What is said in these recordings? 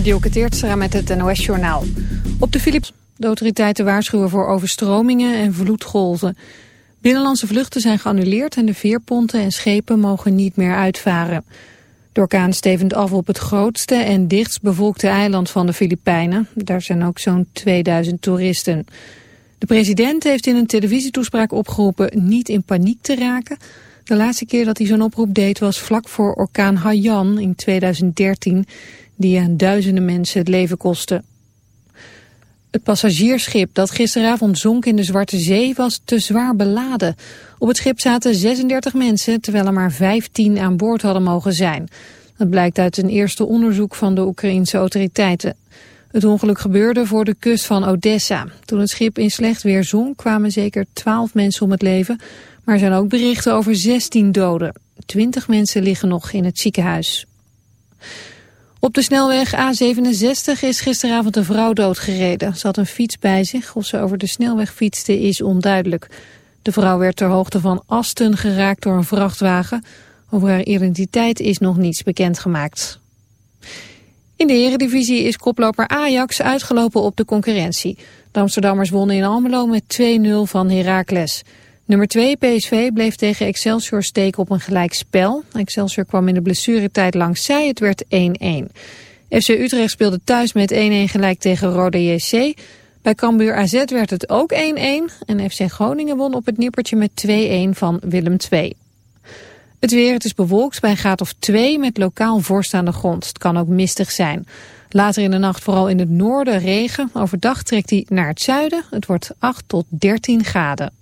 Dielke Teertstra met het NOS-journaal. Op de Philips... De autoriteiten waarschuwen voor overstromingen en vloedgolven. Binnenlandse vluchten zijn geannuleerd en de veerponten en schepen mogen niet meer uitvaren. De orkaan stevend af op het grootste en dichtst bevolkte eiland van de Filipijnen. Daar zijn ook zo'n 2000 toeristen. De president heeft in een televisietoespraak opgeroepen niet in paniek te raken. De laatste keer dat hij zo'n oproep deed was vlak voor orkaan Haiyan in 2013 die aan duizenden mensen het leven kostte. Het passagiersschip dat gisteravond zonk in de Zwarte Zee was te zwaar beladen. Op het schip zaten 36 mensen, terwijl er maar 15 aan boord hadden mogen zijn. Dat blijkt uit een eerste onderzoek van de Oekraïense autoriteiten. Het ongeluk gebeurde voor de kust van Odessa. Toen het schip in slecht weer zonk kwamen zeker 12 mensen om het leven. Maar er zijn ook berichten over 16 doden. 20 mensen liggen nog in het ziekenhuis. Op de snelweg A67 is gisteravond een vrouw doodgereden. Ze had een fiets bij zich. Of ze over de snelweg fietste is onduidelijk. De vrouw werd ter hoogte van Asten geraakt door een vrachtwagen. Over haar identiteit is nog niets bekendgemaakt. In de eredivisie is koploper Ajax uitgelopen op de concurrentie. De Amsterdammers wonnen in Almelo met 2-0 van Heracles. Nummer 2 PSV bleef tegen Excelsior steken op een gelijk spel. Excelsior kwam in de blessuretijd langs zij, het werd 1-1. FC Utrecht speelde thuis met 1-1 gelijk tegen Rode JC. Bij Cambuur AZ werd het ook 1-1 en FC Groningen won op het nippertje met 2-1 van Willem II. Het weer, het is bewolkt bij een graad of 2 met lokaal vorst aan de grond. Het kan ook mistig zijn. Later in de nacht vooral in het noorden regen. Overdag trekt hij naar het zuiden. Het wordt 8 tot 13 graden.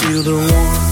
Van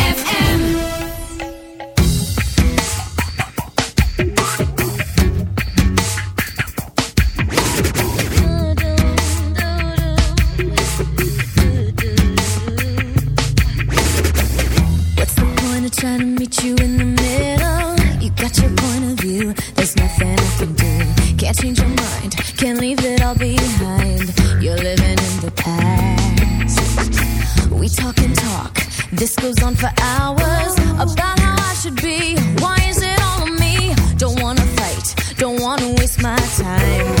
Past. We talk and talk, this goes on for hours. About how I should be, why is it all on me? Don't wanna fight, don't wanna waste my time.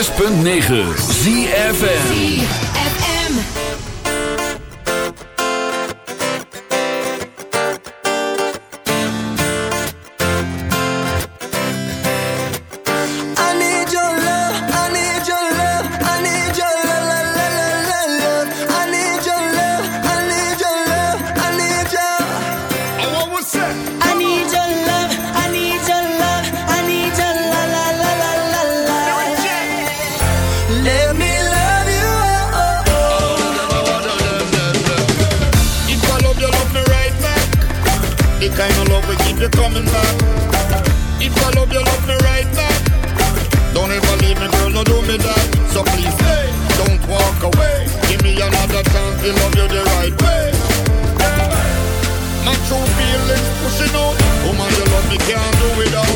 106.9 ZFN you coming back. If I love you, love me right back. Don't ever leave me, girl, no do me that. So please stay, don't walk away. Give me another chance to love you the right way. Yeah. My true feelings pushing out. Woman, you love me, can't do without.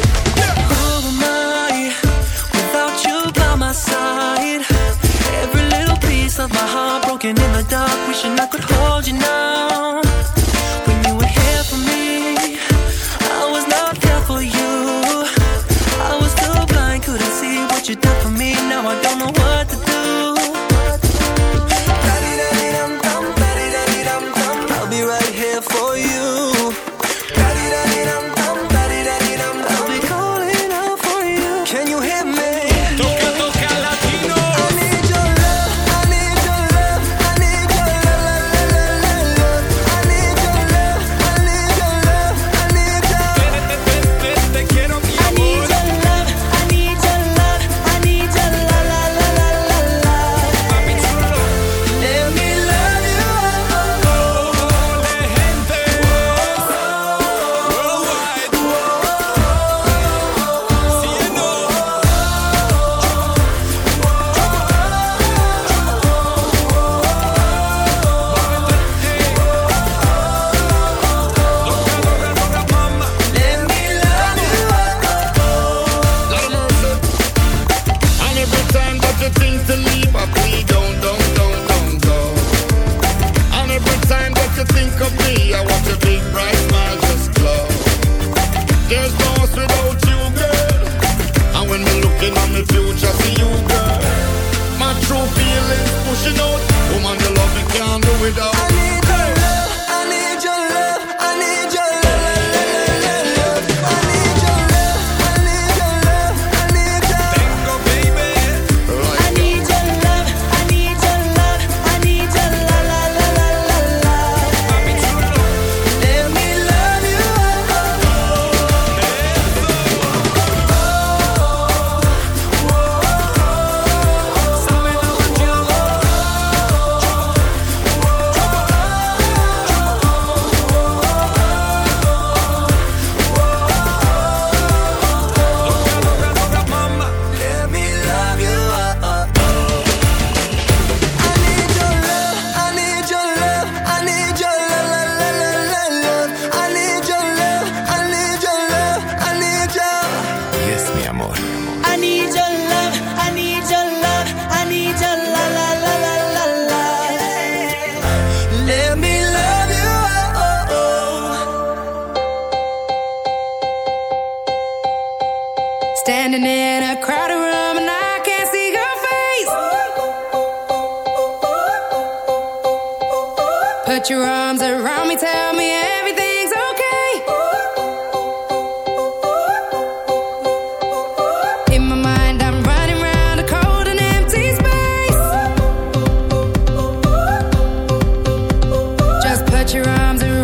put your arms around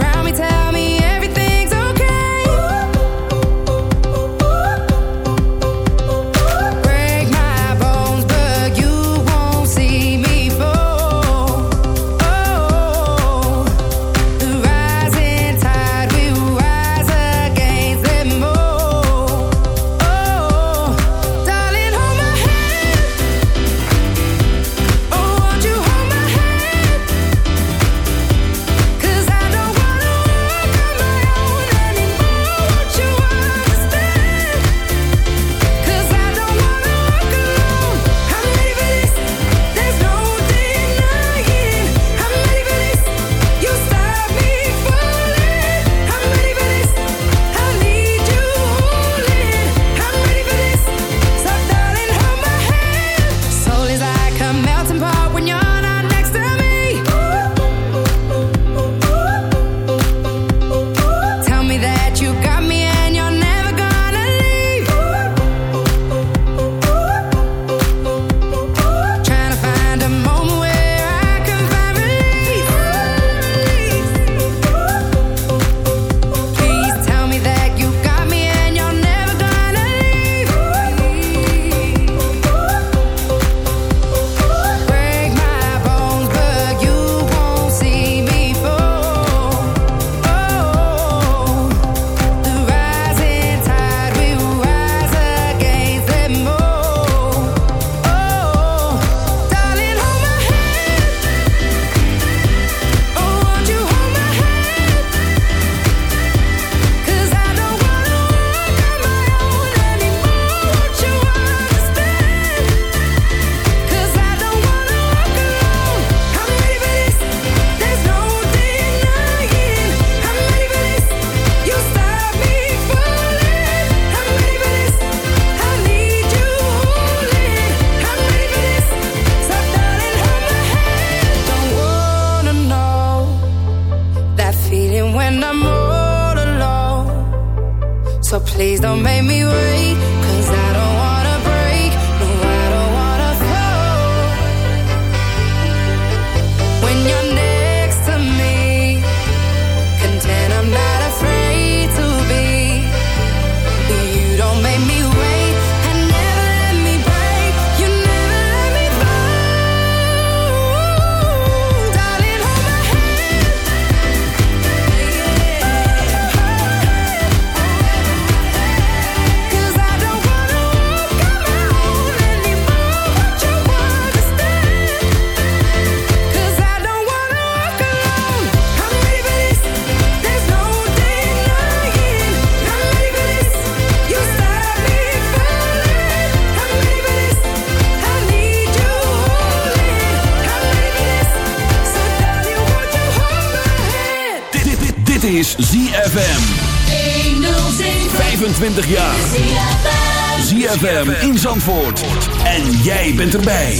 En jij bent erbij.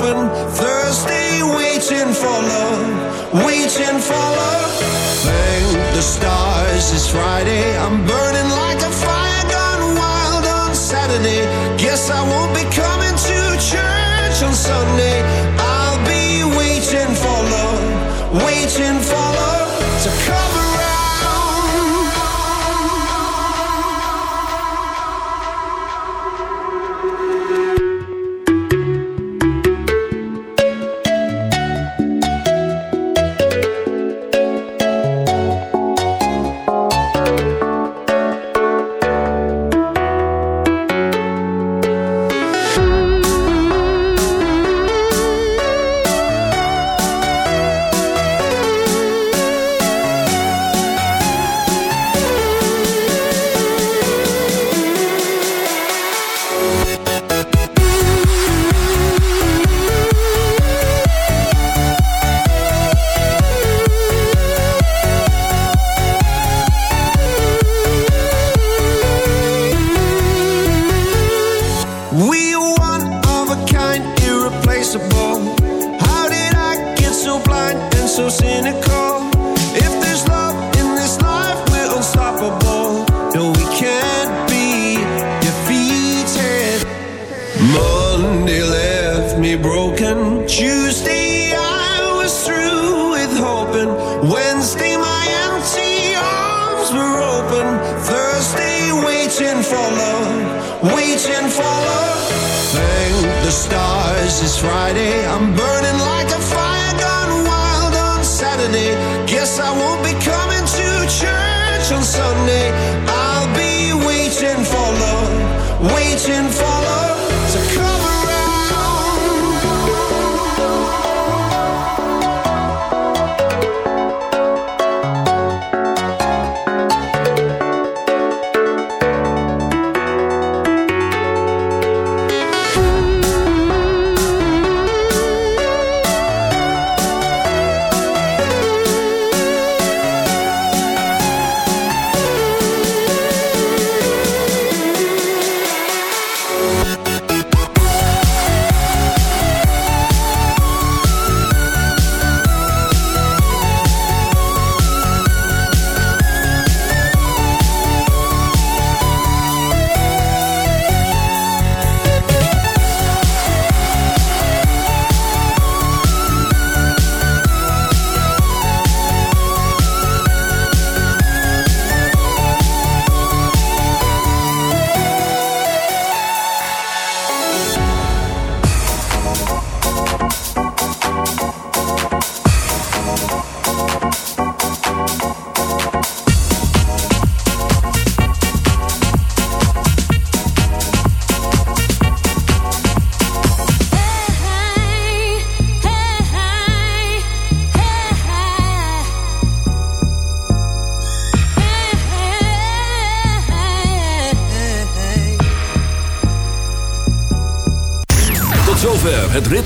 open, thirsty, waiting for love, waiting for love. Thank the stars, it's Friday, I'm burning like a Sunday. I'll be waiting for love, waiting for love